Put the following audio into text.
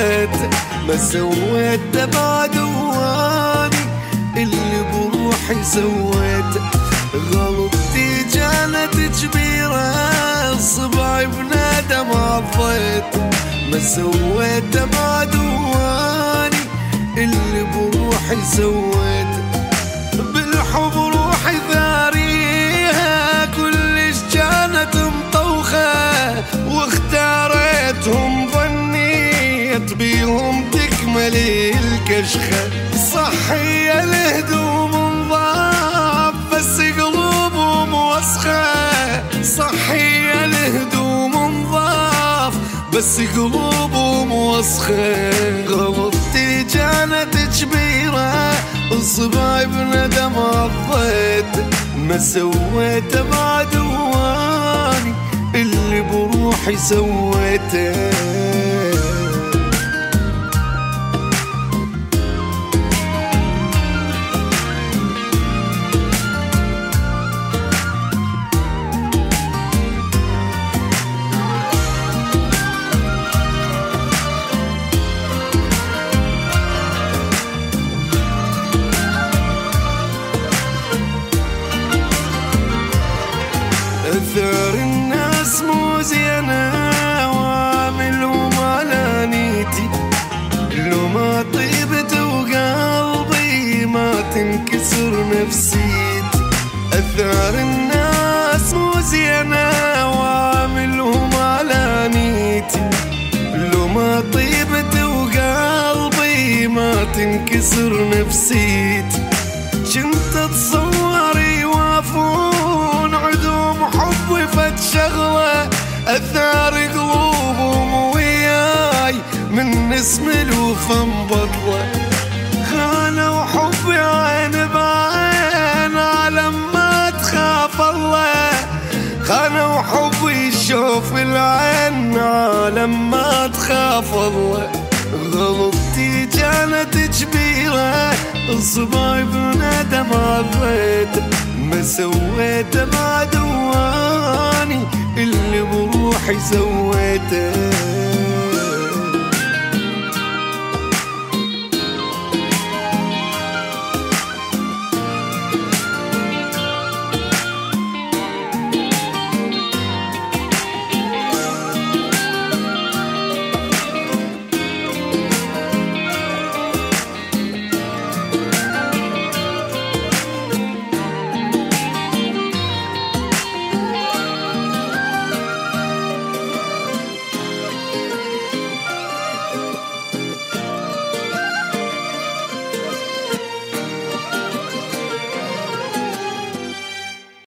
سويته ما سويته بعد واني اللي بروحي سويته غلطتي كانت كبيرة صبعي بندم عضيته ما سويته بعد واني اللي بروحي سويته ظنيت بيهم تكمل الكشخة. صحية الهدوم نظاف بس قلوبهم وسخة صحية الهدوم نظاف بس قلوبهم وسخة غلطتي كانت كبيرة صباي بندم عضيت. ما سويته بعد واني اللي بروحي سويته. اثر الناس مو زينة وعاملهم على نيتي. لو ما طيبت وقلبي ما تنكسر نفسيتي. أثار الناس مو زينة وعاملهم على نيتي. لو ما طيبت وقلبي ما تنكسر نفسيتي. كنت اتصور أثار قلوبهم وياي من اسم الوفا مبطله خانوا حبي عين بعين عالم ما تخاف الله. خانوا حبي الشوف العين عالم ما تخاف الله. غلطتي كانت كبيرة صباي بندم عضيت. ما سويته مع دواني اللي بروحي سويته.